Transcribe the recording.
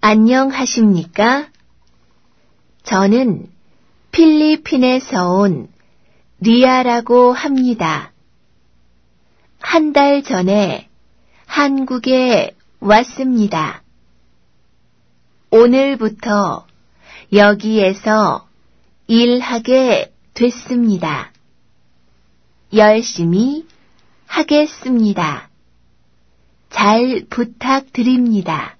안녕하십니까? 저는 필리핀에서 온 리아라고 합니다. 한 달 전에 한국에 왔습니다. 오늘부터 여기에서 일하게 됐습니다. 열심히 하겠습니다. 잘 부탁드립니다.